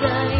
day.